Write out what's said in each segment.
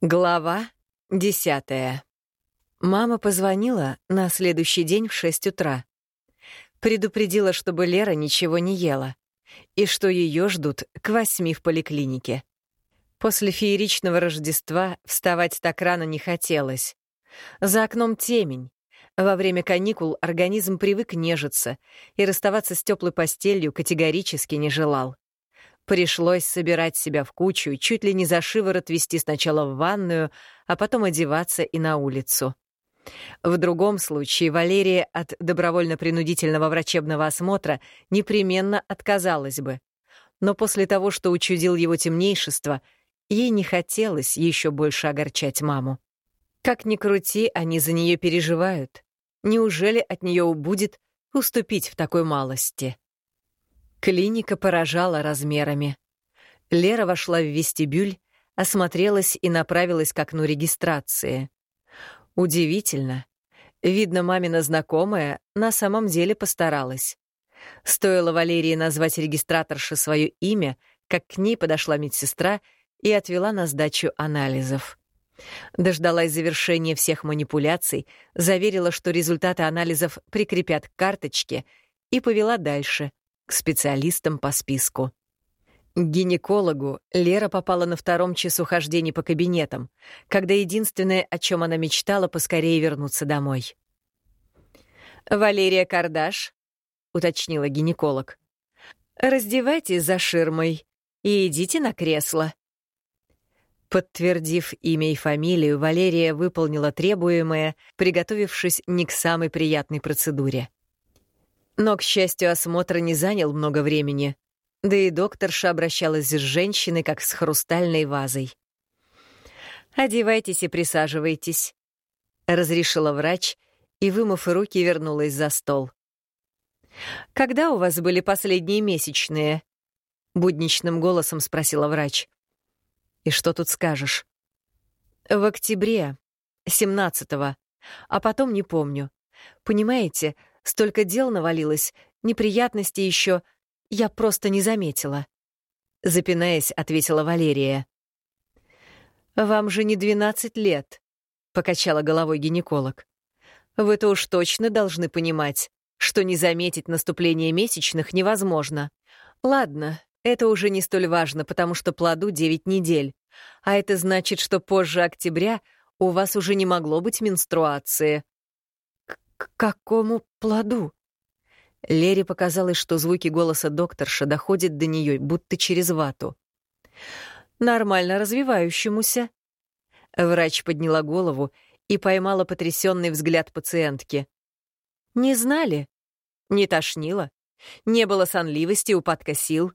Глава десятая. Мама позвонила на следующий день в шесть утра. Предупредила, чтобы Лера ничего не ела и что ее ждут к восьми в поликлинике. После фееричного Рождества вставать так рано не хотелось. За окном темень. Во время каникул организм привык нежиться и расставаться с теплой постелью категорически не желал. Пришлось собирать себя в кучу и чуть ли не за шиворот вести сначала в ванную, а потом одеваться и на улицу. В другом случае Валерия от добровольно-принудительного врачебного осмотра непременно отказалась бы. Но после того, что учудил его темнейшество, ей не хотелось еще больше огорчать маму. Как ни крути, они за нее переживают. Неужели от нее убудет уступить в такой малости? Клиника поражала размерами. Лера вошла в вестибюль, осмотрелась и направилась к окну регистрации. Удивительно. Видно, мамина знакомая на самом деле постаралась. Стоило Валерии назвать регистраторше свое имя, как к ней подошла медсестра и отвела на сдачу анализов. Дождалась завершения всех манипуляций, заверила, что результаты анализов прикрепят к карточке, и повела дальше, к специалистам по списку. К гинекологу Лера попала на втором часу хождений по кабинетам, когда единственное, о чем она мечтала, поскорее вернуться домой. «Валерия Кардаш», — уточнила гинеколог, — «раздевайтесь за ширмой и идите на кресло». Подтвердив имя и фамилию, Валерия выполнила требуемое, приготовившись не к самой приятной процедуре. Но, к счастью, осмотр не занял много времени. Да и докторша обращалась с женщиной, как с хрустальной вазой. «Одевайтесь и присаживайтесь», — разрешила врач и, вымыв руки, вернулась за стол. «Когда у вас были последние месячные?» — будничным голосом спросила врач. «И что тут скажешь?» «В октябре, 17-го, а потом не помню. Понимаете, Столько дел навалилось, неприятностей еще. Я просто не заметила. Запинаясь, ответила Валерия. «Вам же не 12 лет», — покачала головой гинеколог. «Вы-то уж точно должны понимать, что не заметить наступление месячных невозможно. Ладно, это уже не столь важно, потому что плоду 9 недель. А это значит, что позже октября у вас уже не могло быть менструации. «К какому плоду?» Лере показалось, что звуки голоса докторша доходят до нее, будто через вату. «Нормально развивающемуся». Врач подняла голову и поймала потрясенный взгляд пациентки. «Не знали? Не тошнило? Не было сонливости, упадка сил?»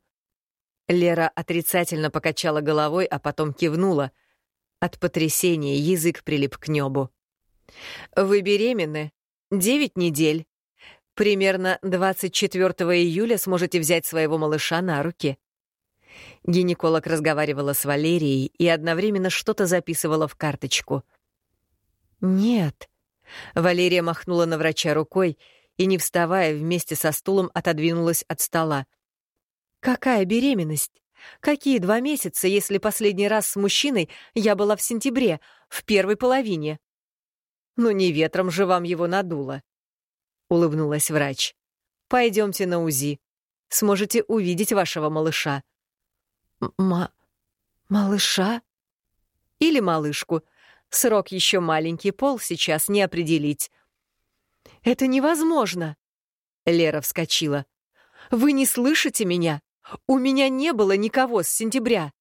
Лера отрицательно покачала головой, а потом кивнула. От потрясения язык прилип к небу. «Вы беременны?» Девять недель. Примерно 24 июля сможете взять своего малыша на руки. Гинеколог разговаривала с Валерией и одновременно что-то записывала в карточку. «Нет». Валерия махнула на врача рукой и, не вставая, вместе со стулом отодвинулась от стола. «Какая беременность? Какие два месяца, если последний раз с мужчиной я была в сентябре, в первой половине?» «Ну не ветром же вам его надуло», — улыбнулась врач. «Пойдемте на УЗИ. Сможете увидеть вашего малыша». «Ма... малыша?» «Или малышку. Срок еще маленький, пол сейчас не определить». «Это невозможно!» Лера вскочила. «Вы не слышите меня? У меня не было никого с сентября».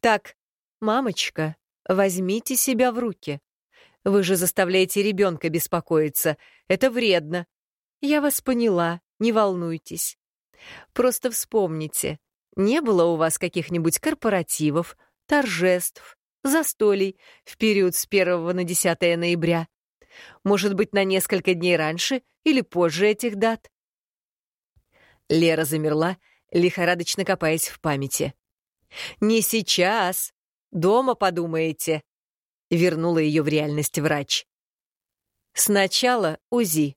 «Так, мамочка, возьмите себя в руки. Вы же заставляете ребенка беспокоиться. Это вредно. Я вас поняла, не волнуйтесь. Просто вспомните, не было у вас каких-нибудь корпоративов, торжеств, застолий в период с 1 на 10 ноября? Может быть, на несколько дней раньше или позже этих дат? Лера замерла, лихорадочно копаясь в памяти. «Не сейчас. Дома подумаете», Вернула ее в реальность врач. Сначала УЗИ.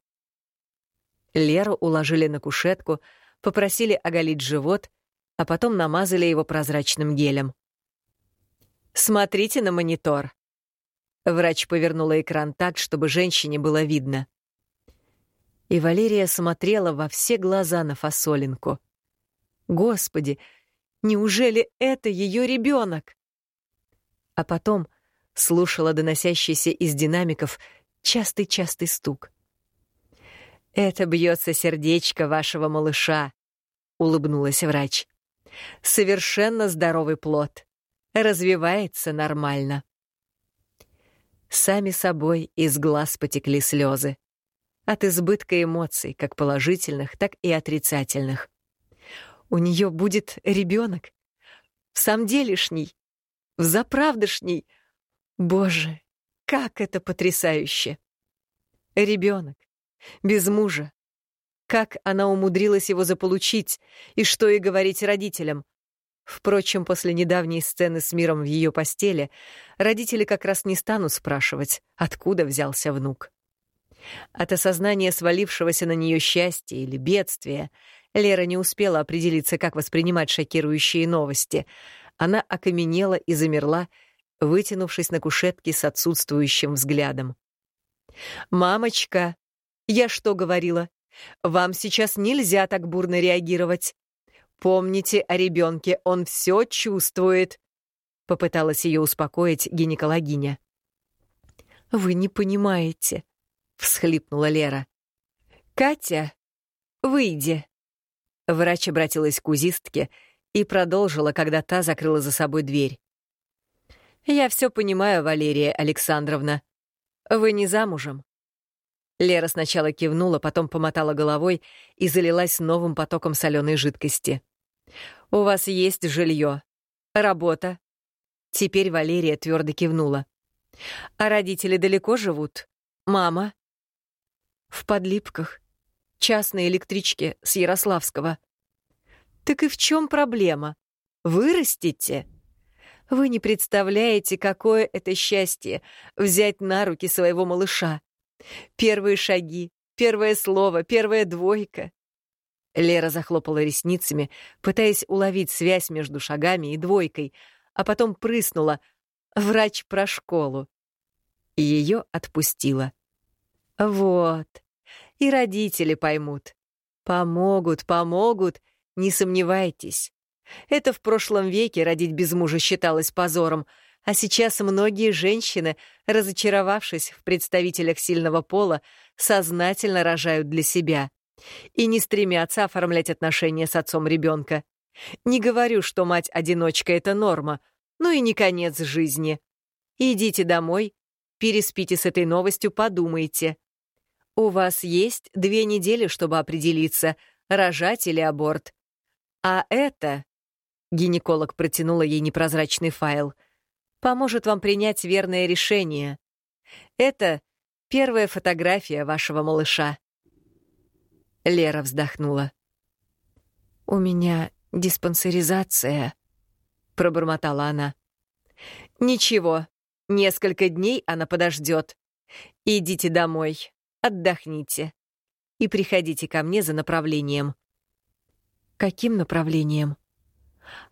Леру уложили на кушетку, попросили оголить живот, а потом намазали его прозрачным гелем. Смотрите на монитор. Врач повернула экран так, чтобы женщине было видно. И Валерия смотрела во все глаза на фасолинку. Господи, неужели это ее ребенок? А потом слушала доносящийся из динамиков частый-частый стук. «Это бьется сердечко вашего малыша», — улыбнулась врач. «Совершенно здоровый плод. Развивается нормально». Сами собой из глаз потекли слезы. От избытка эмоций, как положительных, так и отрицательных. У нее будет ребенок. В самом делешний. В заправдышний. Боже, как это потрясающе! Ребенок. Без мужа. Как она умудрилась его заполучить, и что и говорить родителям. Впрочем, после недавней сцены с миром в ее постели, родители как раз не станут спрашивать, откуда взялся внук. От осознания свалившегося на нее счастья или бедствия Лера не успела определиться, как воспринимать шокирующие новости. Она окаменела и замерла, вытянувшись на кушетке с отсутствующим взглядом. «Мамочка, я что говорила? Вам сейчас нельзя так бурно реагировать. Помните о ребенке, он все чувствует», — попыталась ее успокоить гинекологиня. «Вы не понимаете», — всхлипнула Лера. «Катя, выйди». Врач обратилась к узистке и продолжила, когда та закрыла за собой дверь. «Я все понимаю, Валерия Александровна. Вы не замужем?» Лера сначала кивнула, потом помотала головой и залилась новым потоком соленой жидкости. «У вас есть жилье, работа». Теперь Валерия твердо кивнула. «А родители далеко живут? Мама?» «В подлипках частной электричке с Ярославского. Так и в чем проблема? Вырастите? Вы не представляете, какое это счастье — взять на руки своего малыша. Первые шаги, первое слово, первая двойка. Лера захлопала ресницами, пытаясь уловить связь между шагами и двойкой, а потом прыснула. Врач про школу. Ее отпустила. Вот, и родители поймут. Помогут, помогут, не сомневайтесь. Это в прошлом веке родить без мужа считалось позором, а сейчас многие женщины, разочаровавшись в представителях сильного пола, сознательно рожают для себя и не стремятся оформлять отношения с отцом ребенка. Не говорю, что мать-одиночка — это норма, но и не конец жизни. Идите домой, переспите с этой новостью, подумайте. У вас есть две недели, чтобы определиться, рожать или аборт. А это... Гинеколог протянула ей непрозрачный файл. Поможет вам принять верное решение. Это первая фотография вашего малыша. Лера вздохнула. «У меня диспансеризация», — пробормотала она. «Ничего, несколько дней она подождет. Идите домой, отдохните и приходите ко мне за направлением. Каким направлением?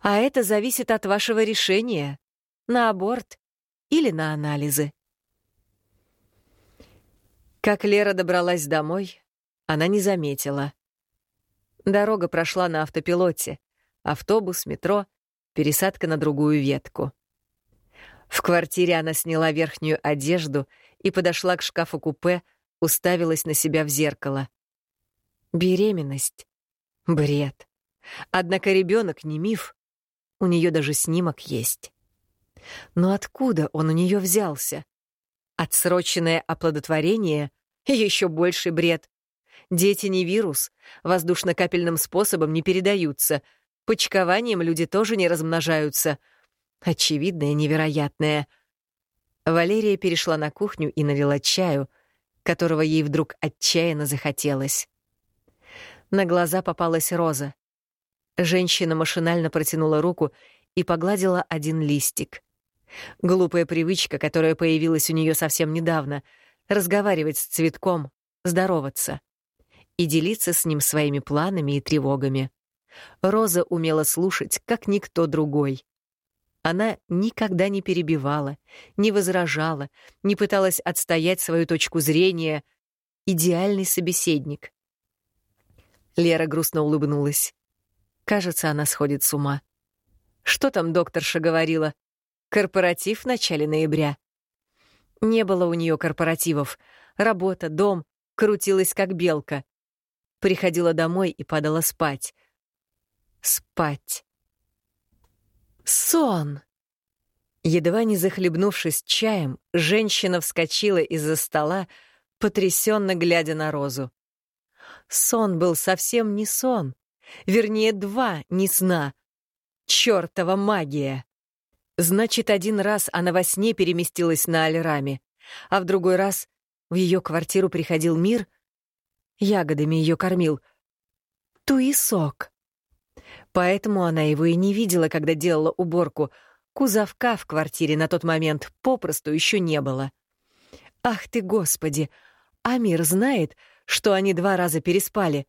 А это зависит от вашего решения. На аборт или на анализы. Как Лера добралась домой, она не заметила. Дорога прошла на автопилоте. Автобус, метро, пересадка на другую ветку. В квартире она сняла верхнюю одежду и подошла к шкафу-купе, уставилась на себя в зеркало. Беременность. Бред. Однако ребенок не миф. У нее даже снимок есть. Но откуда он у нее взялся? Отсроченное оплодотворение — еще больший бред. Дети не вирус, воздушно-капельным способом не передаются, почкованием люди тоже не размножаются. Очевидное невероятное. Валерия перешла на кухню и налила чаю — которого ей вдруг отчаянно захотелось. На глаза попалась роза. Женщина машинально протянула руку и погладила один листик. Глупая привычка, которая появилась у нее совсем недавно — разговаривать с цветком, здороваться и делиться с ним своими планами и тревогами. Роза умела слушать, как никто другой. Она никогда не перебивала, не возражала, не пыталась отстоять свою точку зрения. Идеальный собеседник. Лера грустно улыбнулась. Кажется, она сходит с ума. Что там докторша говорила? Корпоратив в начале ноября. Не было у нее корпоративов. Работа, дом, крутилась как белка. Приходила домой и падала спать. Спать. Сон! Едва не захлебнувшись чаем, женщина вскочила из-за стола, потрясенно глядя на Розу. Сон был совсем не сон. Вернее, два не сна. Чёртова магия! Значит, один раз она во сне переместилась на Альраме, а в другой раз в ее квартиру приходил мир, ягодами ее кормил. Туисок. Поэтому она его и не видела, когда делала уборку. Кузовка в квартире на тот момент попросту еще не было. Ах ты, Господи! Амир знает, что они два раза переспали.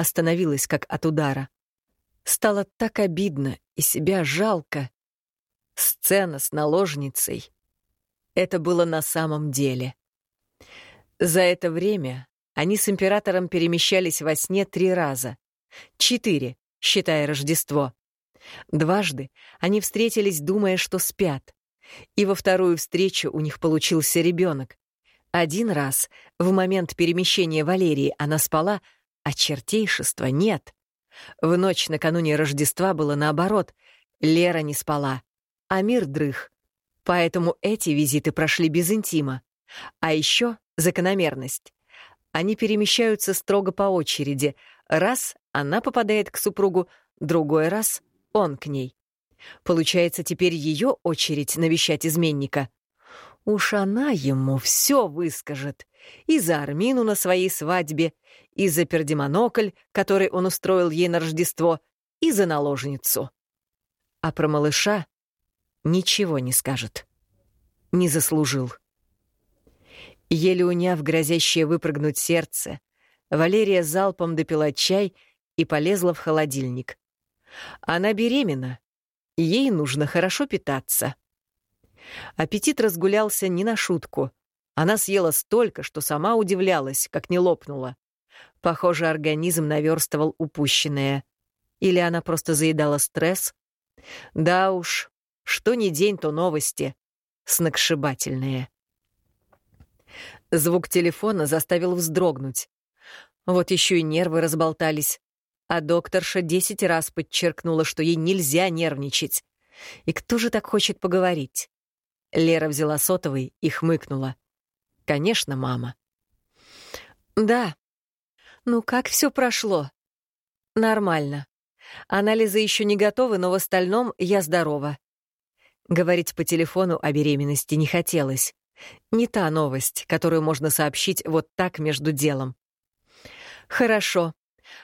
Остановилась, как от удара. Стало так обидно и себя жалко. Сцена с наложницей. Это было на самом деле. За это время они с императором перемещались во сне три раза. Четыре, считая Рождество. Дважды они встретились, думая, что спят. И во вторую встречу у них получился ребенок. Один раз, в момент перемещения Валерии, она спала, а чертейшества нет. В ночь накануне Рождества было наоборот. Лера не спала, а мир дрых. Поэтому эти визиты прошли без интима. А еще закономерность. Они перемещаются строго по очереди. Раз она попадает к супругу, другой раз он к ней. Получается, теперь ее очередь навещать изменника. Уж она ему все выскажет. И за Армину на своей свадьбе, и за пердемонокль, который он устроил ей на Рождество, и за наложницу. А про малыша ничего не скажет. Не заслужил. Еле уняв грозящее выпрыгнуть сердце, Валерия залпом допила чай и полезла в холодильник. Она беременна, ей нужно хорошо питаться. Аппетит разгулялся не на шутку. Она съела столько, что сама удивлялась, как не лопнула. Похоже, организм наверстывал упущенное. Или она просто заедала стресс? Да уж, что ни день, то новости. Сногсшибательные. Звук телефона заставил вздрогнуть. Вот еще и нервы разболтались. А докторша десять раз подчеркнула, что ей нельзя нервничать. И кто же так хочет поговорить? Лера взяла сотовый и хмыкнула. «Конечно, мама». «Да. Ну как все прошло?» «Нормально. Анализы еще не готовы, но в остальном я здорова». Говорить по телефону о беременности не хотелось. Не та новость, которую можно сообщить вот так между делом. «Хорошо.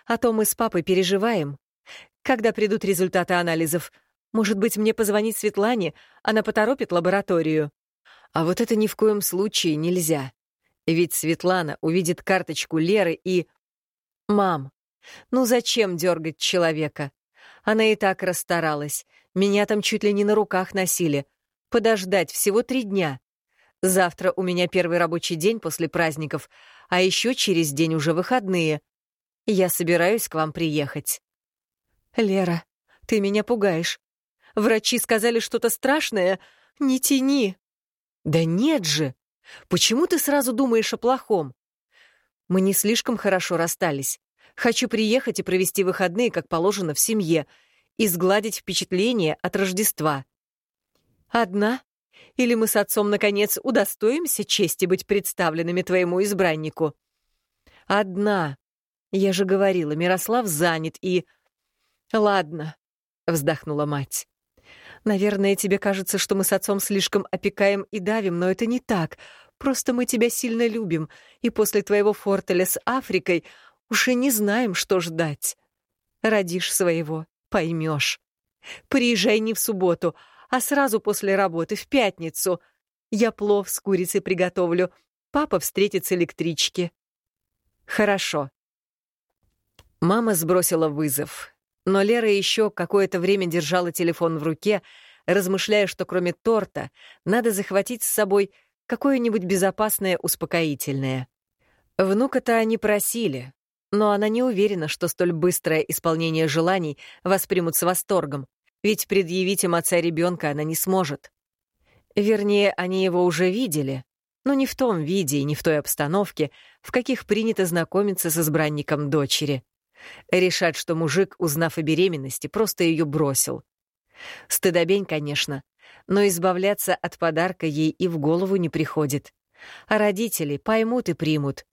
А то мы с папой переживаем. Когда придут результаты анализов? Может быть, мне позвонить Светлане? Она поторопит лабораторию». А вот это ни в коем случае нельзя. Ведь Светлана увидит карточку Леры и... «Мам, ну зачем дергать человека? Она и так расстаралась. Меня там чуть ли не на руках носили. Подождать всего три дня. Завтра у меня первый рабочий день после праздников, а еще через день уже выходные. Я собираюсь к вам приехать. Лера, ты меня пугаешь. Врачи сказали что-то страшное. Не тяни. Да нет же. Почему ты сразу думаешь о плохом? Мы не слишком хорошо расстались. Хочу приехать и провести выходные, как положено, в семье, и сгладить впечатление от Рождества. Одна? Или мы с отцом, наконец, удостоимся чести быть представленными твоему избраннику? Одна. Я же говорила, Мирослав занят и... Ладно, вздохнула мать. Наверное, тебе кажется, что мы с отцом слишком опекаем и давим, но это не так. Просто мы тебя сильно любим, и после твоего фортеля с Африкой уже не знаем, что ждать. Родишь своего, поймешь. Приезжай не в субботу, а сразу после работы, в пятницу. Я плов с курицей приготовлю. Папа встретит с электрички. Хорошо. Мама сбросила вызов, но Лера еще какое-то время держала телефон в руке, размышляя, что кроме торта надо захватить с собой какое-нибудь безопасное успокоительное. Внука-то они просили, но она не уверена, что столь быстрое исполнение желаний воспримут с восторгом, ведь предъявить им отца ребенка она не сможет. Вернее, они его уже видели, но не в том виде и не в той обстановке, в каких принято знакомиться с избранником дочери. Решат, что мужик, узнав о беременности, просто ее бросил. Стыдобень, конечно, но избавляться от подарка ей и в голову не приходит. А родители поймут и примут.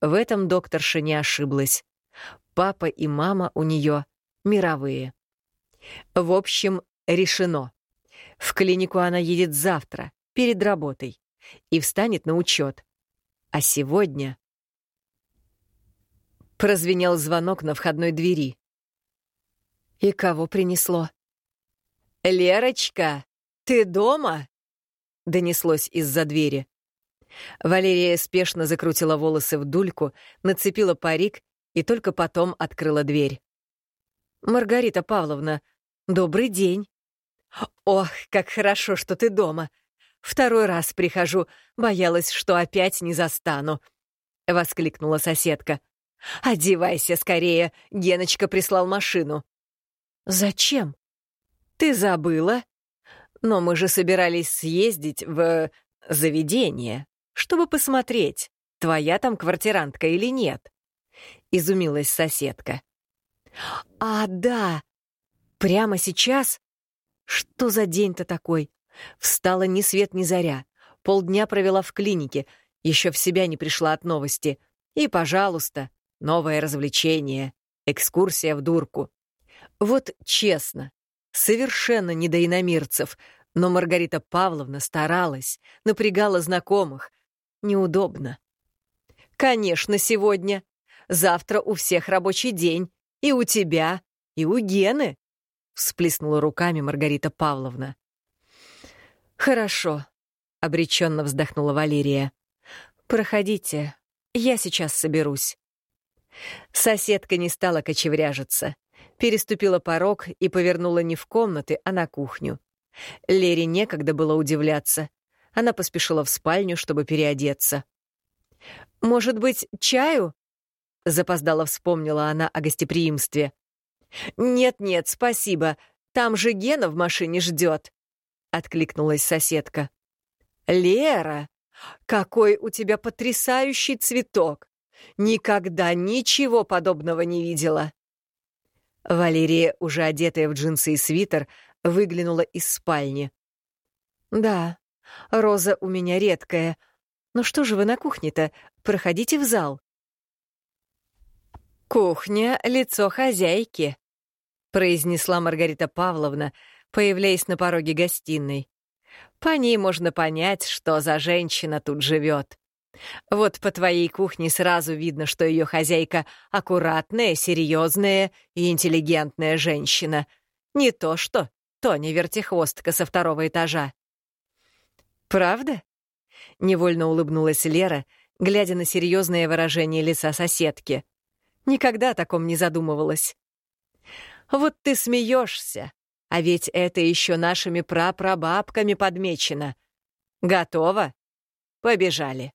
В этом докторша не ошиблась. Папа и мама у нее мировые. В общем, решено. В клинику она едет завтра, перед работой и встанет на учет. А сегодня... Прозвенел звонок на входной двери. И кого принесло? «Лерочка, ты дома?» — донеслось из-за двери. Валерия спешно закрутила волосы в дульку, нацепила парик и только потом открыла дверь. «Маргарита Павловна, добрый день!» «Ох, как хорошо, что ты дома! Второй раз прихожу, боялась, что опять не застану», — воскликнула соседка. «Одевайся скорее, Геночка прислал машину». «Зачем?» «Ты забыла? Но мы же собирались съездить в заведение, чтобы посмотреть, твоя там квартирантка или нет», — изумилась соседка. «А, да! Прямо сейчас? Что за день-то такой? Встала ни свет ни заря. Полдня провела в клинике, еще в себя не пришла от новости. И, пожалуйста, новое развлечение, экскурсия в дурку. Вот честно, совершенно не до иномирцев, но Маргарита Павловна старалась, напрягала знакомых. Неудобно. «Конечно, сегодня. Завтра у всех рабочий день. И у тебя, и у Гены», — всплеснула руками Маргарита Павловна. «Хорошо», — обреченно вздохнула Валерия. «Проходите, я сейчас соберусь». Соседка не стала кочевряжиться, переступила порог и повернула не в комнаты, а на кухню. Лере некогда было удивляться. Она поспешила в спальню, чтобы переодеться. «Может быть, чаю?» — запоздала вспомнила она о гостеприимстве. «Нет-нет, спасибо. Там же Гена в машине ждет», — откликнулась соседка. «Лера, какой у тебя потрясающий цветок! Никогда ничего подобного не видела!» Валерия, уже одетая в джинсы и свитер, выглянула из спальни. «Да, роза у меня редкая. Но что же вы на кухне-то? Проходите в зал». «Кухня — лицо хозяйки», — произнесла Маргарита Павловна, появляясь на пороге гостиной. По ней можно понять, что за женщина тут живет. Вот по твоей кухне сразу видно, что ее хозяйка — аккуратная, серьезная и интеллигентная женщина. Не то что Тоня вертихвостка со второго этажа. «Правда?» — невольно улыбнулась Лера, глядя на серьезное выражение лица соседки. Никогда о таком не задумывалась. «Вот ты смеешься, а ведь это еще нашими прапрабабками подмечено. Готово? Побежали.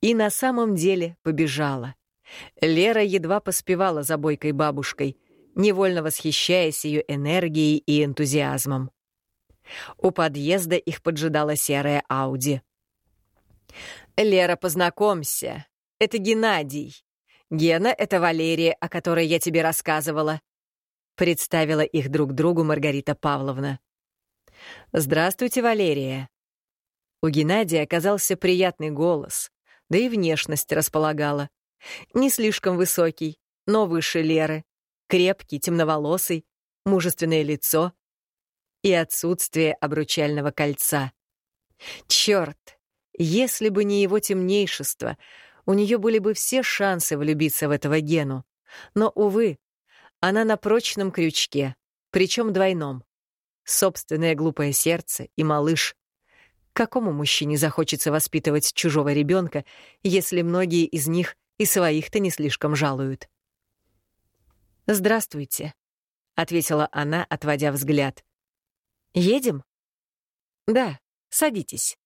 И на самом деле побежала. Лера едва поспевала за бойкой бабушкой, невольно восхищаясь ее энергией и энтузиазмом. У подъезда их поджидала серая Ауди. «Лера, познакомься. Это Геннадий. Гена — это Валерия, о которой я тебе рассказывала представила их друг другу Маргарита Павловна. «Здравствуйте, Валерия». У Геннадия оказался приятный голос, да и внешность располагала. Не слишком высокий, но выше Леры, крепкий, темноволосый, мужественное лицо и отсутствие обручального кольца. Черт, если бы не его темнейшество, у нее были бы все шансы влюбиться в этого Гену. Но, увы, она на прочном крючке, причем двойном. Собственное глупое сердце и малыш. Какому мужчине захочется воспитывать чужого ребенка, если многие из них и своих-то не слишком жалуют? «Здравствуйте», — ответила она, отводя взгляд. Едем? Да, садитесь.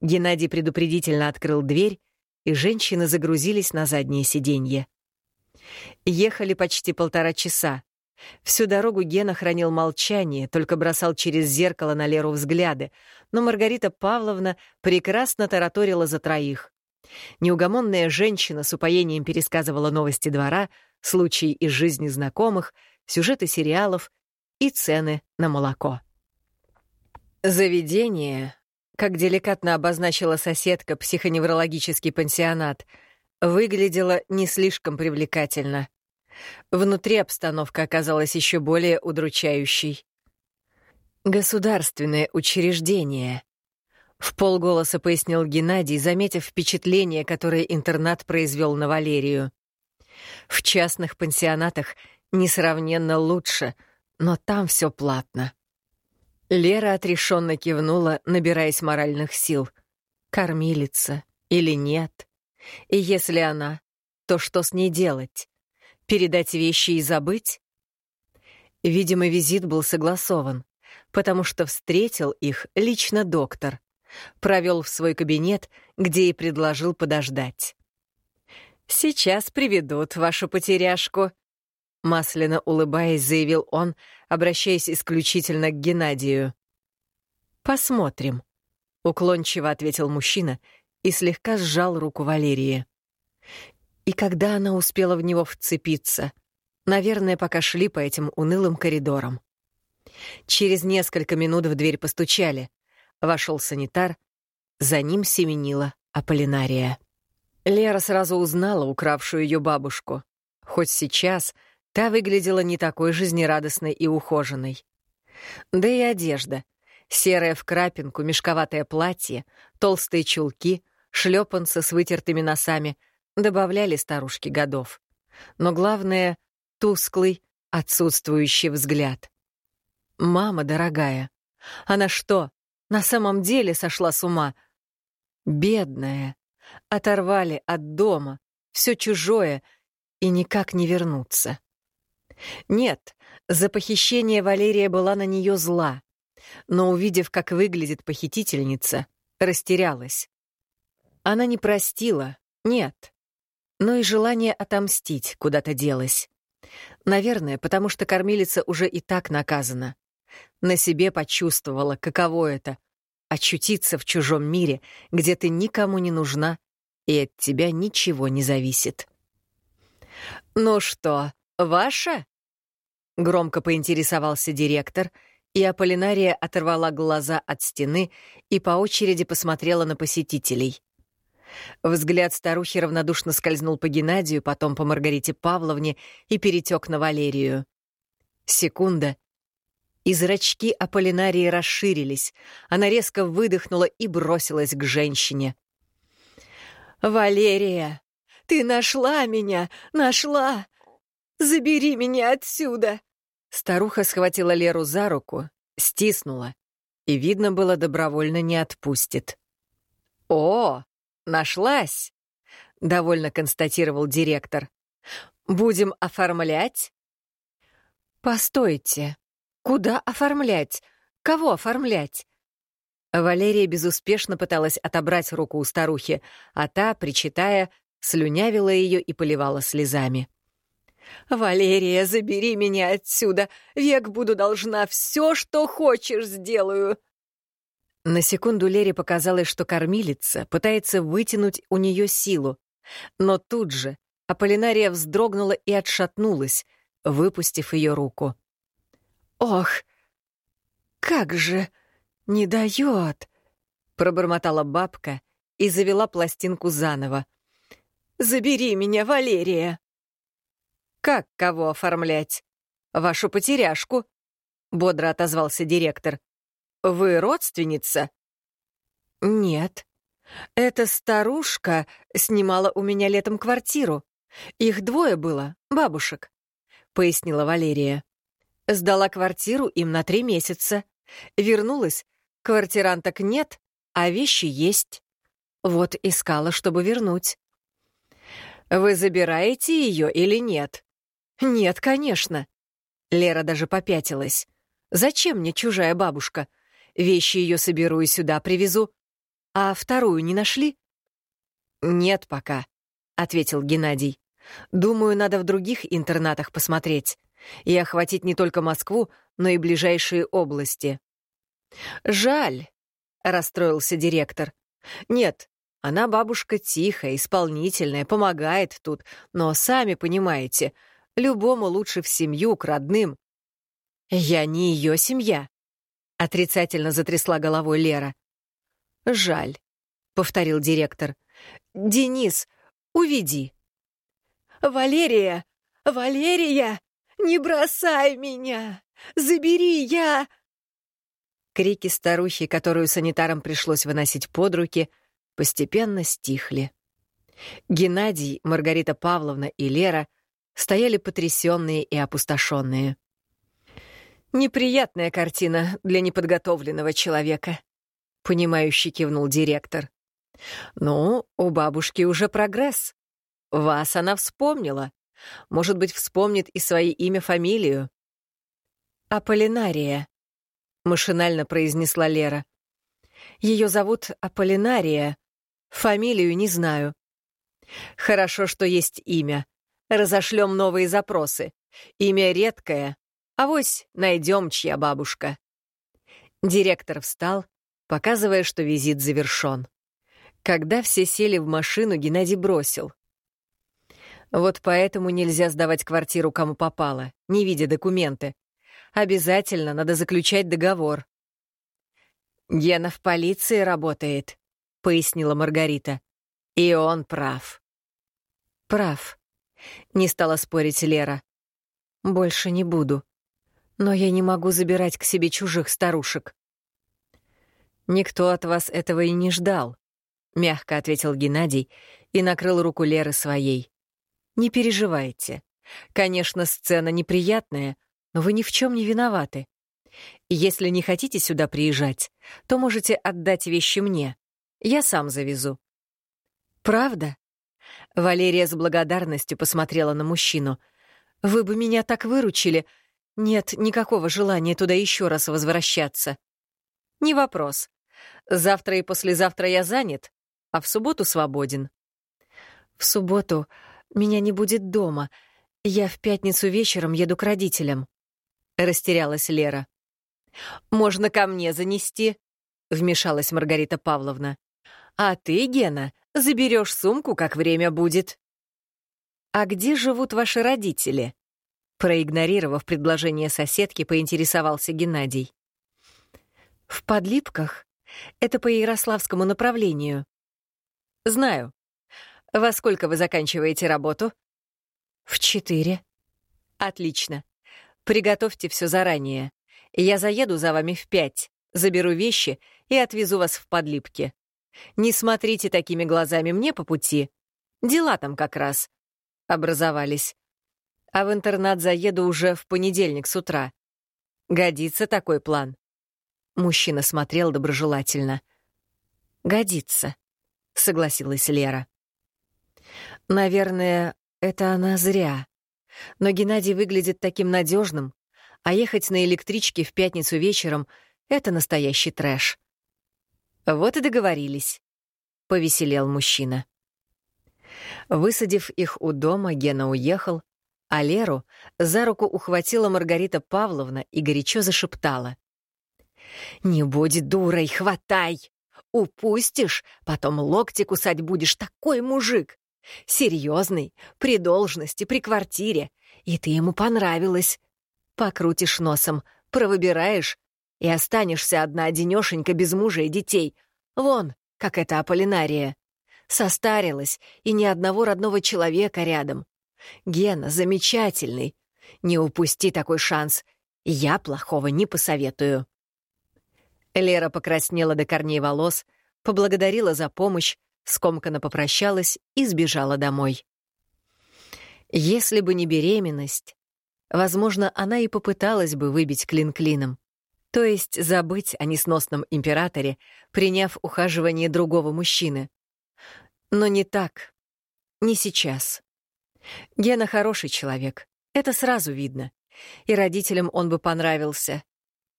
Геннадий предупредительно открыл дверь, и женщины загрузились на заднее сиденье. Ехали почти полтора часа. Всю дорогу Гена хранил молчание, только бросал через зеркало на Леру взгляды, но Маргарита Павловна прекрасно тараторила за троих. Неугомонная женщина с упоением пересказывала новости двора, случаи из жизни знакомых, сюжеты сериалов и цены на молоко. Заведение, как деликатно обозначила соседка психоневрологический пансионат, выглядело не слишком привлекательно. Внутри обстановка оказалась еще более удручающей. «Государственное учреждение», — в полголоса пояснил Геннадий, заметив впечатление, которое интернат произвел на Валерию. «В частных пансионатах несравненно лучше, но там все платно». Лера отрешенно кивнула, набираясь моральных сил. Кормилица или нет? И если она, то что с ней делать? Передать вещи и забыть? Видимо, визит был согласован, потому что встретил их лично доктор. Провел в свой кабинет, где и предложил подождать. «Сейчас приведут вашу потеряшку», — масляно улыбаясь, заявил он, обращаясь исключительно к Геннадию. «Посмотрим», — уклончиво ответил мужчина и слегка сжал руку Валерии. И когда она успела в него вцепиться? Наверное, пока шли по этим унылым коридорам. Через несколько минут в дверь постучали. Вошел санитар, за ним семенила Аполлинария. Лера сразу узнала укравшую ее бабушку. Хоть сейчас та выглядела не такой жизнерадостной и ухоженной. Да и одежда. Серое в крапинку, мешковатое платье, толстые чулки, шлепанцы с вытертыми носами — добавляли старушке годов. Но главное — тусклый, отсутствующий взгляд. «Мама дорогая, она что, на самом деле сошла с ума? Бедная. Оторвали от дома, все чужое, и никак не вернуться». Нет, за похищение Валерия была на нее зла, но, увидев, как выглядит похитительница, растерялась. Она не простила, нет, но и желание отомстить куда-то делось. Наверное, потому что кормилица уже и так наказана. На себе почувствовала, каково это — очутиться в чужом мире, где ты никому не нужна, и от тебя ничего не зависит. «Ну что, ваша?» — громко поинтересовался директор, и Аполлинария оторвала глаза от стены и по очереди посмотрела на посетителей. Взгляд старухи равнодушно скользнул по Геннадию, потом по Маргарите Павловне и перетек на Валерию. Секунда. И зрачки Аполлинарии расширились. Она резко выдохнула и бросилась к женщине. «Валерия, ты нашла меня! Нашла! Забери меня отсюда!» Старуха схватила Леру за руку, стиснула, и, видно было, добровольно не отпустит. «О, «Нашлась», — довольно констатировал директор. «Будем оформлять?» «Постойте. Куда оформлять? Кого оформлять?» Валерия безуспешно пыталась отобрать руку у старухи, а та, причитая, слюнявила ее и поливала слезами. «Валерия, забери меня отсюда! Век буду должна, все, что хочешь, сделаю!» На секунду Лере показалось, что кормилица пытается вытянуть у нее силу, но тут же Аполлинария вздрогнула и отшатнулась, выпустив ее руку. «Ох, как же не дает!» — пробормотала бабка и завела пластинку заново. «Забери меня, Валерия!» «Как кого оформлять? Вашу потеряшку?» — бодро отозвался директор. Вы родственница?» «Нет. Эта старушка снимала у меня летом квартиру. Их двое было, бабушек», — пояснила Валерия. «Сдала квартиру им на три месяца. Вернулась, квартиранток нет, а вещи есть. Вот искала, чтобы вернуть». «Вы забираете ее или нет?» «Нет, конечно». Лера даже попятилась. Зачем мне чужая бабушка? Вещи ее соберу и сюда привезу. А вторую не нашли? Нет пока, ответил Геннадий. Думаю, надо в других интернатах посмотреть и охватить не только Москву, но и ближайшие области. Жаль, расстроился директор. Нет, она бабушка тихая, исполнительная, помогает тут, но сами понимаете, любому лучше в семью, к родным. Я не ее семья, отрицательно затрясла головой Лера. Жаль, повторил директор. Денис, уведи. Валерия, Валерия, не бросай меня! Забери я!» Крики старухи, которую санитарам пришлось выносить под руки, постепенно стихли. Геннадий, Маргарита Павловна и Лера стояли потрясенные и опустошенные. «Неприятная картина для неподготовленного человека», — понимающе кивнул директор. «Ну, у бабушки уже прогресс. Вас она вспомнила. Может быть, вспомнит и свои имя-фамилию. «Аполлинария», — машинально произнесла Лера. «Ее зовут Аполлинария. Фамилию не знаю». «Хорошо, что есть имя. Разошлем новые запросы. Имя редкое. Авось найдем, чья бабушка». Директор встал, показывая, что визит завершен. Когда все сели в машину, Геннадий бросил. Вот поэтому нельзя сдавать квартиру кому попало, не видя документы. Обязательно надо заключать договор. «Гена в полиции работает», — пояснила Маргарита. «И он прав». «Прав», — не стала спорить Лера. «Больше не буду. Но я не могу забирать к себе чужих старушек». «Никто от вас этого и не ждал», — мягко ответил Геннадий и накрыл руку Леры своей. Не переживайте. Конечно, сцена неприятная, но вы ни в чем не виноваты. Если не хотите сюда приезжать, то можете отдать вещи мне. Я сам завезу. Правда? Валерия с благодарностью посмотрела на мужчину. Вы бы меня так выручили. Нет никакого желания туда еще раз возвращаться. Не вопрос. Завтра и послезавтра я занят, а в субботу свободен. В субботу меня не будет дома. Я в пятницу вечером еду к родителям». Растерялась Лера. «Можно ко мне занести?» — вмешалась Маргарита Павловна. «А ты, Гена, заберешь сумку, как время будет». «А где живут ваши родители?» Проигнорировав предложение соседки, поинтересовался Геннадий. «В Подлипках. Это по Ярославскому направлению». «Знаю. Во сколько вы заканчиваете работу? В четыре. Отлично. Приготовьте все заранее. Я заеду за вами в пять, заберу вещи и отвезу вас в подлипки. Не смотрите такими глазами мне по пути. Дела там как раз образовались. А в интернат заеду уже в понедельник с утра. Годится такой план. Мужчина смотрел доброжелательно. «Годится», — согласилась Лера. Наверное, это она зря. Но Геннадий выглядит таким надежным, а ехать на электричке в пятницу вечером — это настоящий трэш. Вот и договорились. Повеселел мужчина. Высадив их у дома, Гена уехал, а Леру за руку ухватила Маргарита Павловна и горячо зашептала. «Не будь дурой, хватай! Упустишь, потом локти кусать будешь, такой мужик! Серьезный, при должности, при квартире. И ты ему понравилась. Покрутишь носом, провыбираешь и останешься одна-одинешенька без мужа и детей. Вон, как эта Аполлинария. Состарилась, и ни одного родного человека рядом. Гена замечательный. Не упусти такой шанс. Я плохого не посоветую. Лера покраснела до корней волос, поблагодарила за помощь, скомканно попрощалась и сбежала домой. Если бы не беременность, возможно, она и попыталась бы выбить клин клином, то есть забыть о несносном императоре, приняв ухаживание другого мужчины. Но не так. Не сейчас. Гена хороший человек, это сразу видно. И родителям он бы понравился.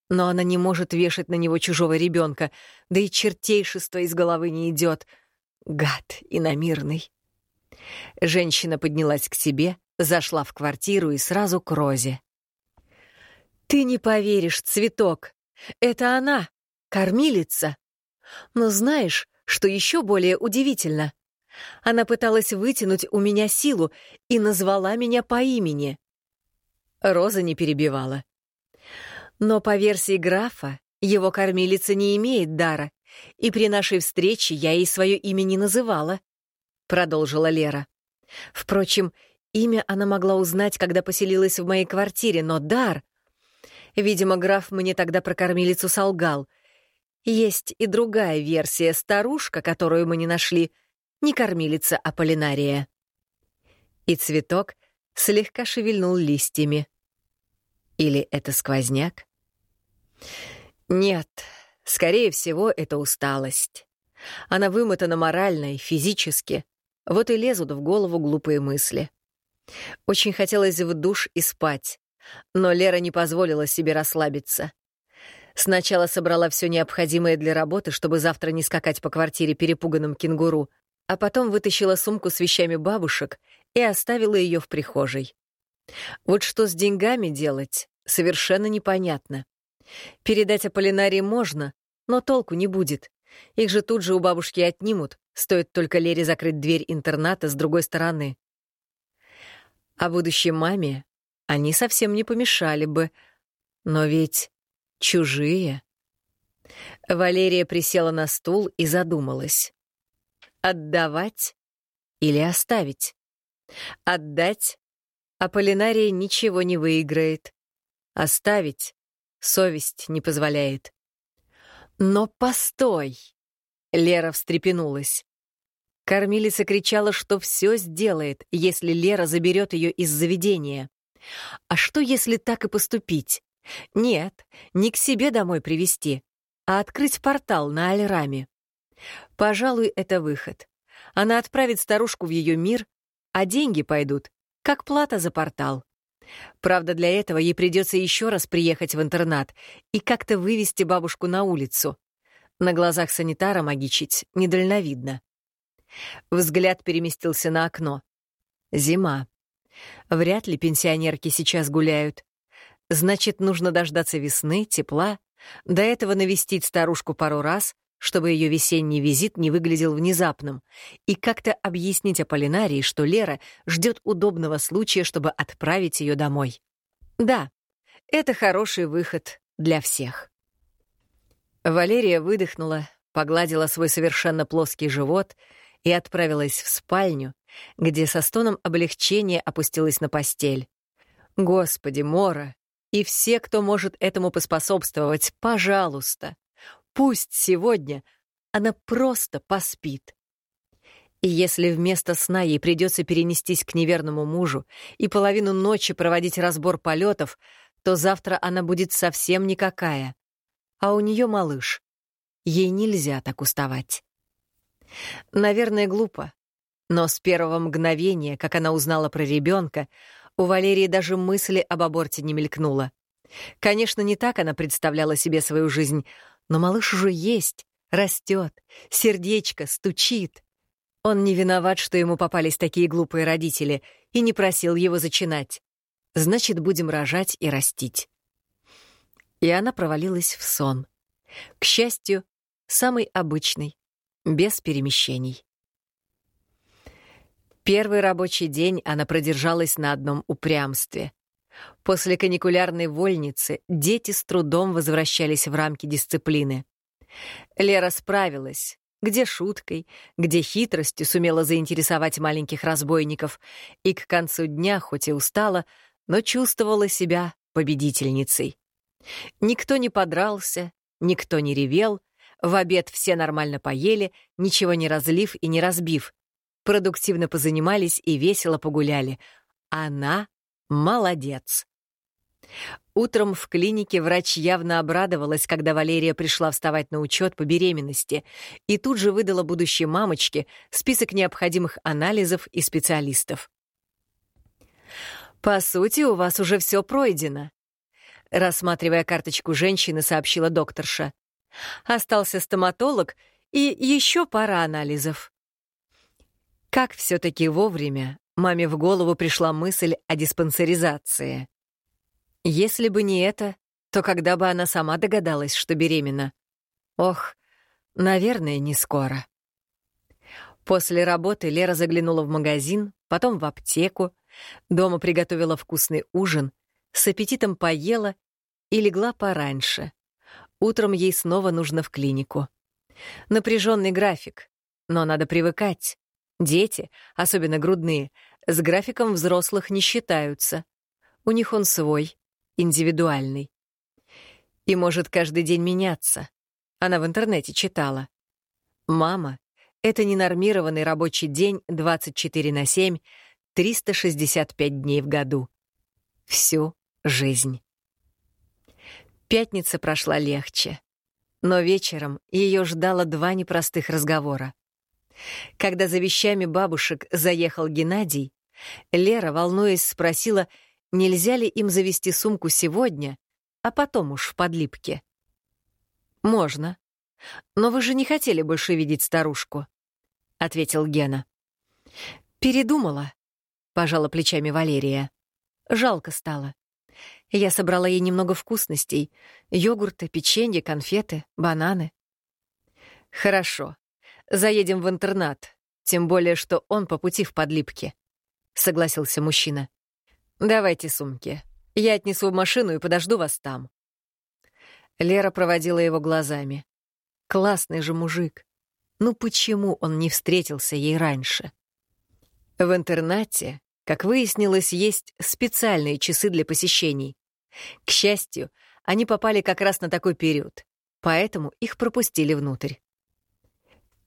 но она не может вешать на него чужого ребенка, да и чертейшество из головы не идет. Гад иномирный. Женщина поднялась к себе, зашла в квартиру и сразу к Розе. «Ты не поверишь, цветок! Это она, кормилица! Но знаешь, что еще более удивительно? Она пыталась вытянуть у меня силу и назвала меня по имени». Роза не перебивала. Но по версии графа, его кормилица не имеет дара, и при нашей встрече я ей свое имя не называла, — продолжила Лера. Впрочем, имя она могла узнать, когда поселилась в моей квартире, но дар... Видимо, граф мне тогда про кормилицу солгал. Есть и другая версия, старушка, которую мы не нашли, не кормилица, а полинария. И цветок слегка шевельнул листьями. Или это сквозняк? Нет, скорее всего, это усталость. Она вымотана морально и физически. Вот и лезут в голову глупые мысли. Очень хотелось в душ и спать, но Лера не позволила себе расслабиться. Сначала собрала все необходимое для работы, чтобы завтра не скакать по квартире перепуганным кенгуру, а потом вытащила сумку с вещами бабушек и оставила ее в прихожей. Вот что с деньгами делать, совершенно непонятно. Передать Аполлинарии можно, но толку не будет. Их же тут же у бабушки отнимут, стоит только Лере закрыть дверь интерната с другой стороны. А будущей маме они совсем не помешали бы. Но ведь чужие. Валерия присела на стул и задумалась. Отдавать или оставить? Отдать Аполлинария ничего не выиграет. Оставить совесть не позволяет. Но постой! Лера встрепенулась. Кормилица кричала, что все сделает, если Лера заберет ее из заведения. А что, если так и поступить? Нет, не к себе домой привести, а открыть портал на Альраме. Пожалуй, это выход. Она отправит старушку в ее мир, а деньги пойдут как плата за портал. Правда, для этого ей придется еще раз приехать в интернат и как-то вывести бабушку на улицу. На глазах санитара магичить недальновидно. Взгляд переместился на окно. Зима. Вряд ли пенсионерки сейчас гуляют. Значит, нужно дождаться весны, тепла, до этого навестить старушку пару раз, чтобы ее весенний визит не выглядел внезапным, и как-то объяснить Аполлинарии, что Лера ждет удобного случая, чтобы отправить ее домой. Да, это хороший выход для всех. Валерия выдохнула, погладила свой совершенно плоский живот и отправилась в спальню, где со стоном облегчения опустилась на постель. Господи, Мора, и все, кто может этому поспособствовать, пожалуйста, Пусть сегодня она просто поспит. И если вместо сна ей придется перенестись к неверному мужу и половину ночи проводить разбор полетов, то завтра она будет совсем никакая. А у нее малыш. Ей нельзя так уставать. Наверное, глупо. Но с первого мгновения, как она узнала про ребенка, у Валерии даже мысли об аборте не мелькнуло. Конечно, не так она представляла себе свою жизнь, но малыш уже есть, растет, сердечко стучит. Он не виноват, что ему попались такие глупые родители, и не просил его зачинать. Значит, будем рожать и растить. И она провалилась в сон. К счастью, самый обычный, без перемещений. Первый рабочий день она продержалась на одном упрямстве. После каникулярной вольницы дети с трудом возвращались в рамки дисциплины. Лера справилась, где шуткой, где хитростью сумела заинтересовать маленьких разбойников, и к концу дня, хоть и устала, но чувствовала себя победительницей. Никто не подрался, никто не ревел, в обед все нормально поели, ничего не разлив и не разбив, продуктивно позанимались и весело погуляли. Она Молодец. Утром в клинике врач явно обрадовалась, когда Валерия пришла вставать на учет по беременности, и тут же выдала будущей мамочке список необходимых анализов и специалистов. «По сути, у вас уже все пройдено». Рассматривая карточку женщины, сообщила докторша. Остался стоматолог и еще пара анализов. Как все-таки вовремя маме в голову пришла мысль о диспансеризации. Если бы не это, то когда бы она сама догадалась, что беременна? Ох, наверное, не скоро. После работы Лера заглянула в магазин, потом в аптеку, дома приготовила вкусный ужин, с аппетитом поела и легла пораньше. Утром ей снова нужно в клинику. Напряженный график, но надо привыкать. Дети, особенно грудные, с графиком взрослых не считаются. У них он свой, индивидуальный. И может каждый день меняться. Она в интернете читала. Мама — это ненормированный рабочий день 24 на 7, 365 дней в году. Всю жизнь. Пятница прошла легче. Но вечером ее ждало два непростых разговора. Когда за вещами бабушек заехал Геннадий, Лера, волнуясь, спросила, нельзя ли им завести сумку сегодня, а потом уж в подлипке. «Можно. Но вы же не хотели больше видеть старушку», — ответил Гена. «Передумала», — пожала плечами Валерия. «Жалко стало. Я собрала ей немного вкусностей — йогурты, печенье, конфеты, бананы». «Хорошо. Заедем в интернат, тем более, что он по пути в подлипке», — согласился мужчина. «Давайте сумки. Я отнесу в машину и подожду вас там». Лера проводила его глазами. Классный же мужик. Ну почему он не встретился ей раньше? В интернате, как выяснилось, есть специальные часы для посещений. К счастью, они попали как раз на такой период, поэтому их пропустили внутрь.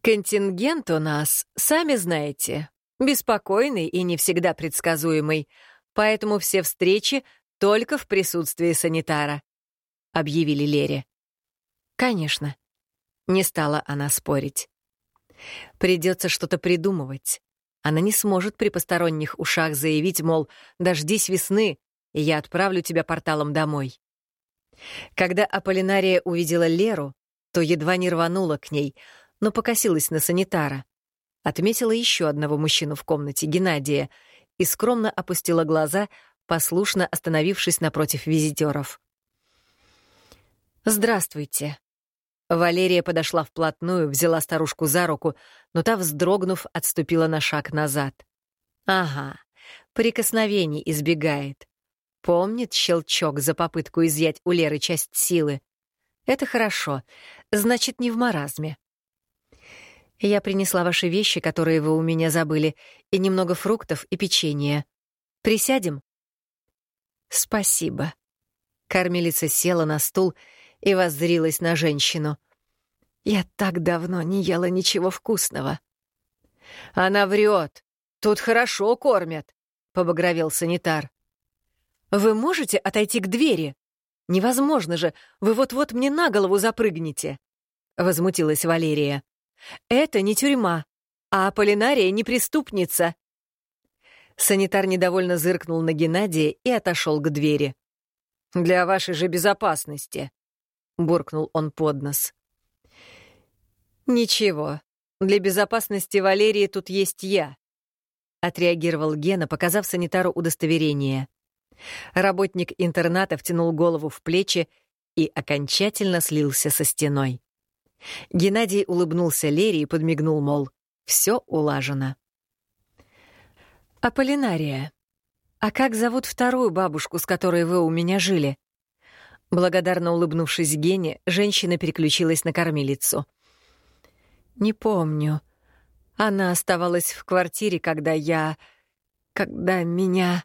Контингент у нас, сами знаете, беспокойный и не всегда предсказуемый, поэтому все встречи только в присутствии санитара», — объявили Лере. «Конечно». Не стала она спорить. Придется что-то придумывать. Она не сможет при посторонних ушах заявить, мол, «Дождись весны, и я отправлю тебя порталом домой». Когда Аполлинария увидела Леру, то едва не рванула к ней, но покосилась на санитара. Отметила еще одного мужчину в комнате, Геннадия, и скромно опустила глаза, послушно остановившись напротив визитеров. «Здравствуйте». Валерия подошла вплотную, взяла старушку за руку, но та, вздрогнув, отступила на шаг назад. «Ага, прикосновений избегает. Помнит щелчок за попытку изъять у Леры часть силы. Это хорошо, значит, не в маразме. Я принесла ваши вещи, которые вы у меня забыли, и немного фруктов и печенья. Присядем?» «Спасибо». Кормилица села на стул и воззрилась на женщину. «Я так давно не ела ничего вкусного». «Она врет. Тут хорошо кормят», — побагровел санитар. «Вы можете отойти к двери? Невозможно же, вы вот-вот мне на голову запрыгнете», — возмутилась Валерия. «Это не тюрьма, а Аполлинария не преступница. Санитар недовольно зыркнул на Геннадия и отошел к двери. «Для вашей же безопасности», — буркнул он под нос. «Ничего, для безопасности Валерии тут есть я», — отреагировал Гена, показав санитару удостоверение. Работник интерната втянул голову в плечи и окончательно слился со стеной. Геннадий улыбнулся Лере и подмигнул, мол, все улажено. «Аполлинария, а как зовут вторую бабушку, с которой вы у меня жили?» Благодарно улыбнувшись Гене, женщина переключилась на кормилицу. «Не помню. Она оставалась в квартире, когда я... когда меня...»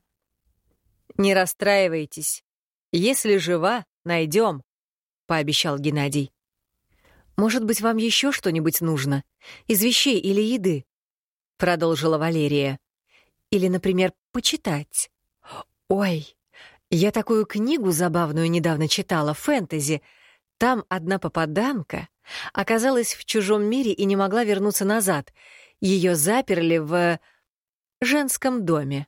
«Не расстраивайтесь. Если жива, найдем», — пообещал Геннадий. «Может быть, вам еще что-нибудь нужно? Из вещей или еды?» — продолжила Валерия. Или, например, почитать. Ой, я такую книгу забавную недавно читала, фэнтези. Там одна попаданка оказалась в чужом мире и не могла вернуться назад. Ее заперли в женском доме.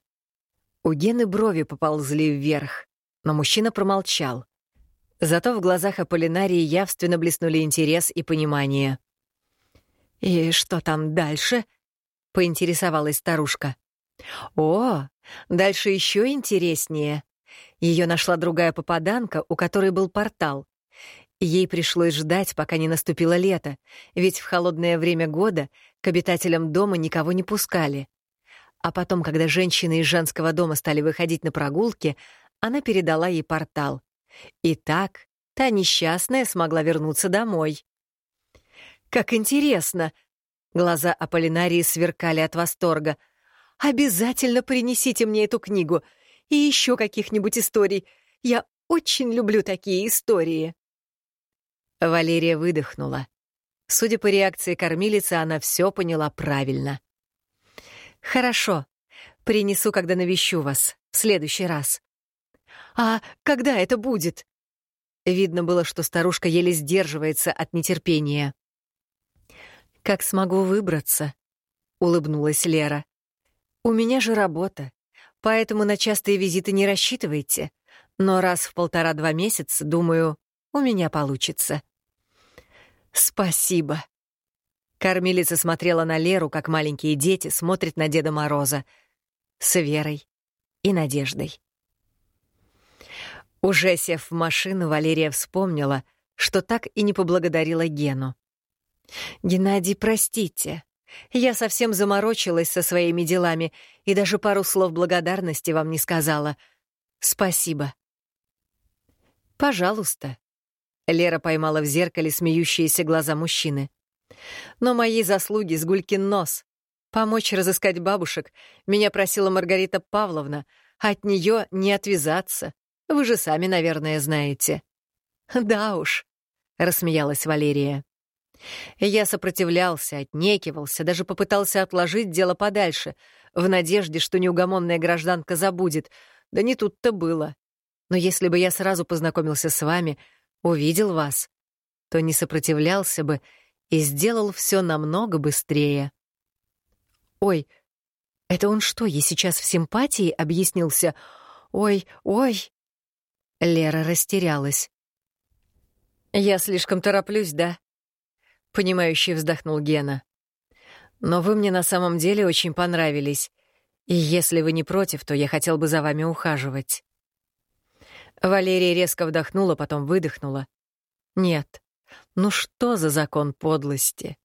У Гены брови поползли вверх, но мужчина промолчал, Зато в глазах Аполлинарии явственно блеснули интерес и понимание. «И что там дальше?» — поинтересовалась старушка. «О, дальше еще интереснее. Ее нашла другая попаданка, у которой был портал. Ей пришлось ждать, пока не наступило лето, ведь в холодное время года к обитателям дома никого не пускали. А потом, когда женщины из женского дома стали выходить на прогулки, она передала ей портал. И так та несчастная смогла вернуться домой. «Как интересно!» Глаза Аполлинарии сверкали от восторга. «Обязательно принесите мне эту книгу и еще каких-нибудь историй. Я очень люблю такие истории». Валерия выдохнула. Судя по реакции кормилицы, она все поняла правильно. «Хорошо. Принесу, когда навещу вас. В следующий раз». «А когда это будет?» Видно было, что старушка еле сдерживается от нетерпения. «Как смогу выбраться?» — улыбнулась Лера. «У меня же работа, поэтому на частые визиты не рассчитывайте, но раз в полтора-два месяца, думаю, у меня получится». «Спасибо». Кормилица смотрела на Леру, как маленькие дети смотрят на Деда Мороза, с верой и надеждой. Уже сев в машину, Валерия вспомнила, что так и не поблагодарила Гену. «Геннадий, простите. Я совсем заморочилась со своими делами и даже пару слов благодарности вам не сказала. Спасибо». «Пожалуйста». Лера поймала в зеркале смеющиеся глаза мужчины. «Но мои заслуги с Гулькин нос. Помочь разыскать бабушек меня просила Маргарита Павловна, от нее не отвязаться. Вы же сами, наверное, знаете». «Да уж», — рассмеялась Валерия. Я сопротивлялся, отнекивался, даже попытался отложить дело подальше, в надежде, что неугомонная гражданка забудет. Да не тут-то было. Но если бы я сразу познакомился с вами, увидел вас, то не сопротивлялся бы и сделал все намного быстрее. Ой, это он что, ей сейчас в симпатии объяснился? Ой, ой. Лера растерялась. Я слишком тороплюсь, да? Понимающе вздохнул Гена. Но вы мне на самом деле очень понравились. И если вы не против, то я хотел бы за вами ухаживать. Валерия резко вдохнула, потом выдохнула. Нет. Ну что за закон подлости?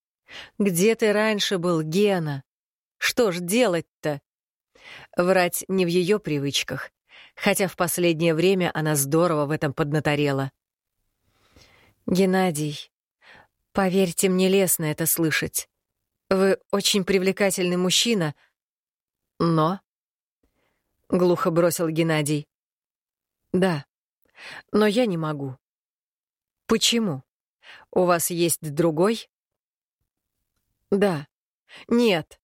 Где ты раньше был, Гена? Что ж делать-то? Врать не в ее привычках, хотя в последнее время она здорово в этом поднаторела. «Геннадий, поверьте, мне лестно это слышать. Вы очень привлекательный мужчина, но...» — глухо бросил Геннадий. «Да, но я не могу». «Почему? У вас есть другой?» «Да. Нет».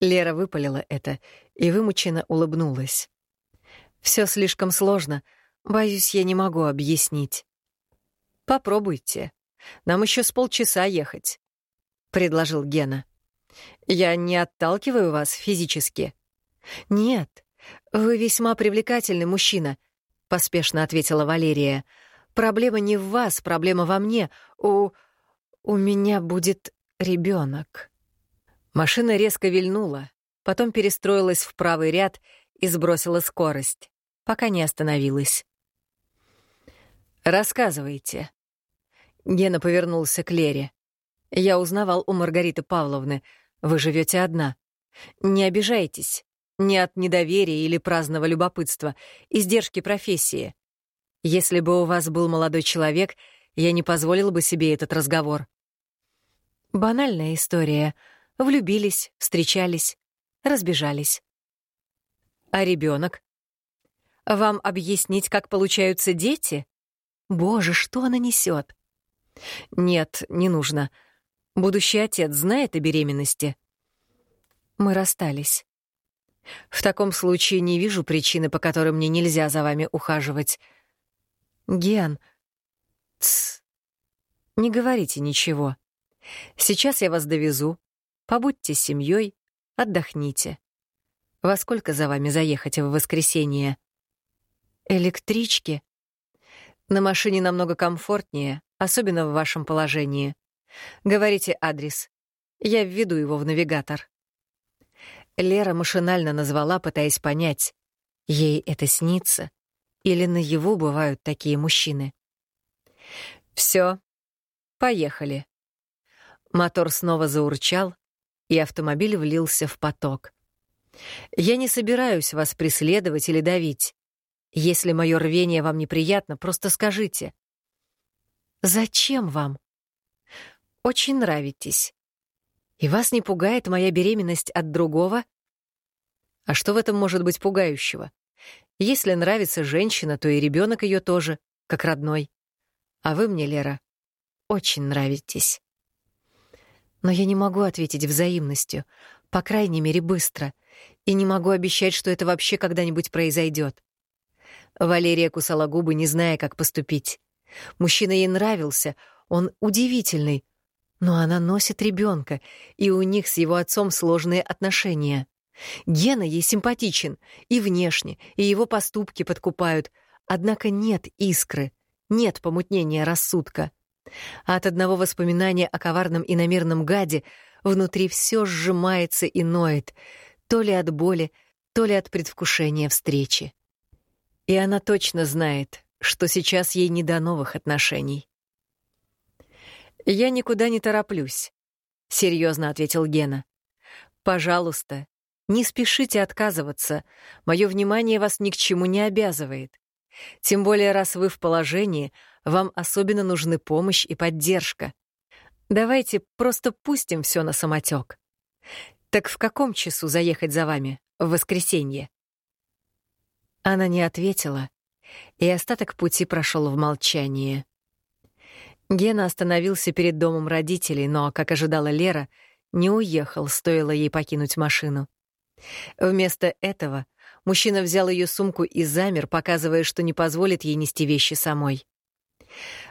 Лера выпалила это и вымученно улыбнулась. «Все слишком сложно. Боюсь, я не могу объяснить». «Попробуйте. Нам еще с полчаса ехать», — предложил Гена. «Я не отталкиваю вас физически». «Нет, вы весьма привлекательный мужчина», — поспешно ответила Валерия. «Проблема не в вас, проблема во мне. У... у меня будет ребенок. Машина резко вильнула, потом перестроилась в правый ряд и сбросила скорость, пока не остановилась. «Рассказывайте». Гена повернулся к Лере. «Я узнавал у Маргариты Павловны. Вы живете одна. Не обижайтесь. Не от недоверия или праздного любопытства, издержки профессии. Если бы у вас был молодой человек, я не позволил бы себе этот разговор. Банальная история. Влюбились, встречались, разбежались. А ребенок? Вам объяснить, как получаются дети? Боже, что она несет? Нет, не нужно. Будущий отец знает о беременности. Мы расстались. В таком случае не вижу причины, по которой мне нельзя за вами ухаживать. Ген, тс, не говорите ничего. Сейчас я вас довезу. Побудьте с семьей, отдохните. Во сколько за вами заехать в воскресенье? Электрички? На машине намного комфортнее, особенно в вашем положении. Говорите адрес. Я введу его в навигатор. Лера машинально назвала, пытаясь понять, ей это снится или наяву бывают такие мужчины. Все, поехали. Мотор снова заурчал, и автомобиль влился в поток. Я не собираюсь вас преследовать или давить. Если мое рвение вам неприятно, просто скажите. Зачем вам? Очень нравитесь. И вас не пугает моя беременность от другого? А что в этом может быть пугающего? Если нравится женщина, то и ребенок ее тоже, как родной. А вы мне, Лера, очень нравитесь. Но я не могу ответить взаимностью, по крайней мере, быстро, и не могу обещать, что это вообще когда-нибудь произойдет. Валерия кусала губы, не зная, как поступить. Мужчина ей нравился, он удивительный, но она носит ребенка, и у них с его отцом сложные отношения. Гена ей симпатичен и внешне, и его поступки подкупают, однако нет искры, нет помутнения рассудка. А от одного воспоминания о коварном и намерном гаде внутри все сжимается и ноет, то ли от боли, то ли от предвкушения встречи. И она точно знает, что сейчас ей не до новых отношений. «Я никуда не тороплюсь», — серьезно ответил Гена. «Пожалуйста, не спешите отказываться. Мое внимание вас ни к чему не обязывает. Тем более, раз вы в положении, вам особенно нужны помощь и поддержка. Давайте просто пустим все на самотек. Так в каком часу заехать за вами? В воскресенье?» Она не ответила, и остаток пути прошел в молчании. Гена остановился перед домом родителей, но, как ожидала Лера, не уехал, стоило ей покинуть машину. Вместо этого мужчина взял ее сумку и замер, показывая, что не позволит ей нести вещи самой.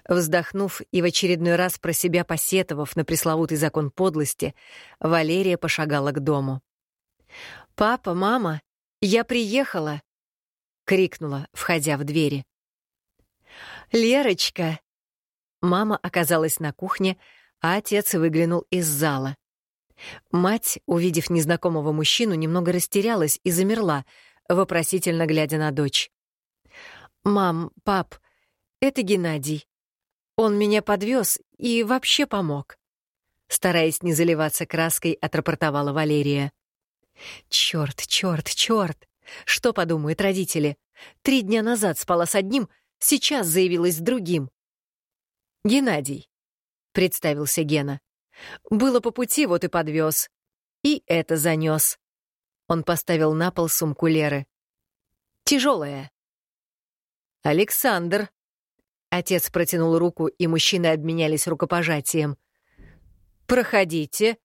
Вздохнув и в очередной раз про себя посетовав на пресловутый закон подлости, Валерия пошагала к дому. «Папа, мама, я приехала!» — крикнула, входя в двери. «Лерочка!» Мама оказалась на кухне, а отец выглянул из зала. Мать, увидев незнакомого мужчину, немного растерялась и замерла, вопросительно глядя на дочь. «Мам, пап, это Геннадий. Он меня подвез и вообще помог», — стараясь не заливаться краской, отрапортовала Валерия. «Чёрт, чёрт, чёрт! Что подумают родители? Три дня назад спала с одним, сейчас заявилась с другим. «Геннадий», — представился Гена. «Было по пути, вот и подвез. И это занес». Он поставил на пол сумку Леры. «Тяжелая». «Александр». Отец протянул руку, и мужчины обменялись рукопожатием. «Проходите.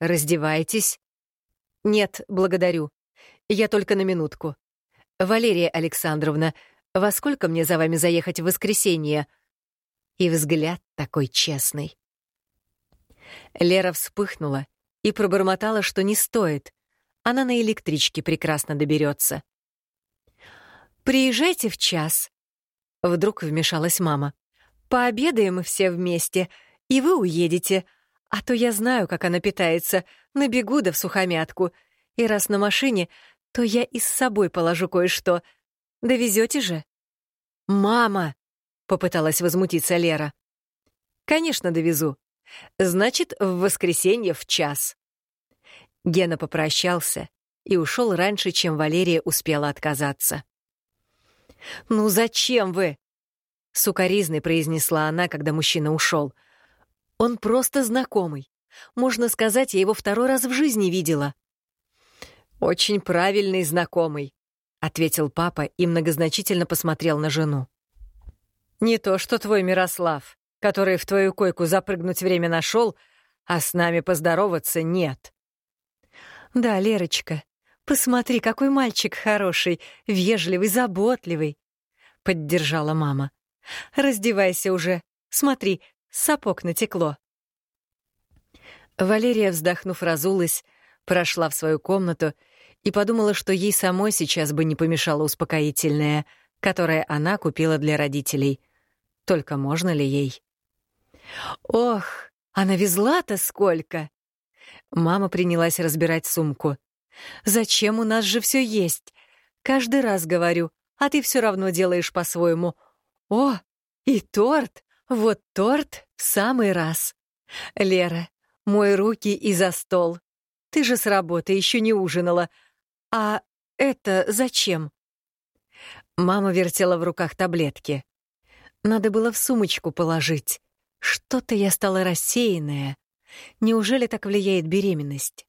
Раздевайтесь». «Нет, благодарю. Я только на минутку. Валерия Александровна, во сколько мне за вами заехать в воскресенье?» И взгляд такой честный. Лера вспыхнула и пробормотала, что не стоит. Она на электричке прекрасно доберется. «Приезжайте в час», — вдруг вмешалась мама. «Пообедаем все вместе, и вы уедете. А то я знаю, как она питается, набегу да в сухомятку. И раз на машине, то я и с собой положу кое-что. Довезете же?» «Мама!» попыталась возмутиться Лера. Конечно, довезу. Значит, в воскресенье в час. Гена попрощался и ушел раньше, чем Валерия успела отказаться. «Ну зачем вы?» — сукоризной произнесла она, когда мужчина ушел. «Он просто знакомый. Можно сказать, я его второй раз в жизни видела». «Очень правильный знакомый», — ответил папа и многозначительно посмотрел на жену. Не то что твой Мирослав, который в твою койку запрыгнуть время нашел, а с нами поздороваться нет. Да, Лерочка, посмотри, какой мальчик хороший, вежливый, заботливый, — поддержала мама. Раздевайся уже, смотри, сапог натекло. Валерия, вздохнув, разулась, прошла в свою комнату и подумала, что ей самой сейчас бы не помешало успокоительное, которое она купила для родителей — Только можно ли ей? Ох, а навезла-то сколько! Мама принялась разбирать сумку. «Зачем у нас же все есть? Каждый раз говорю, а ты все равно делаешь по-своему. О, и торт! Вот торт в самый раз. Лера, мой руки и за стол. Ты же с работы еще не ужинала. А это зачем?» Мама вертела в руках таблетки. Надо было в сумочку положить. Что-то я стала рассеянная. Неужели так влияет беременность?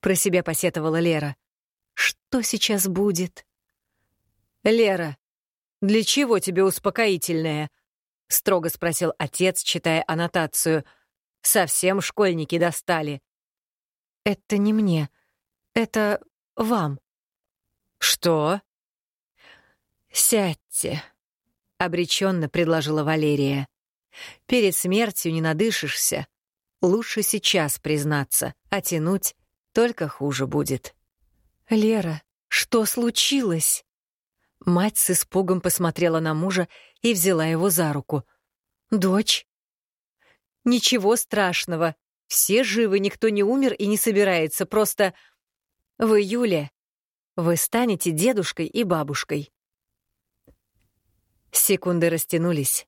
Про себя посетовала Лера. Что сейчас будет? Лера, для чего тебе успокоительное? Строго спросил отец, читая аннотацию. Совсем школьники достали. Это не мне. Это вам. Что? Сядьте, обреченно предложила Валерия. Перед смертью не надышишься. Лучше сейчас признаться, а тянуть только хуже будет. «Лера, что случилось?» Мать с испугом посмотрела на мужа и взяла его за руку. «Дочь?» «Ничего страшного. Все живы, никто не умер и не собирается. Просто в июле вы станете дедушкой и бабушкой». Секунды растянулись.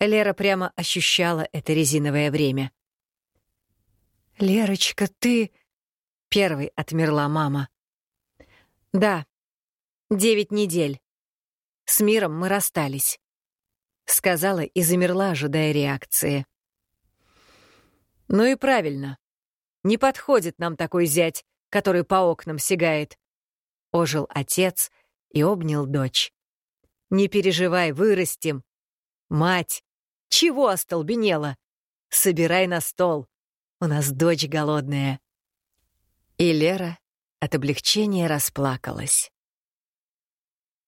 Лера прямо ощущала это резиновое время. «Лерочка, ты...» — первой отмерла мама. «Да, девять недель. С миром мы расстались», — сказала и замерла, ожидая реакции. «Ну и правильно. Не подходит нам такой зять, который по окнам сигает», — ожил отец и обнял дочь. «Не переживай, вырастим. Мать, чего остолбенела? Собирай на стол. У нас дочь голодная». И Лера от облегчения расплакалась.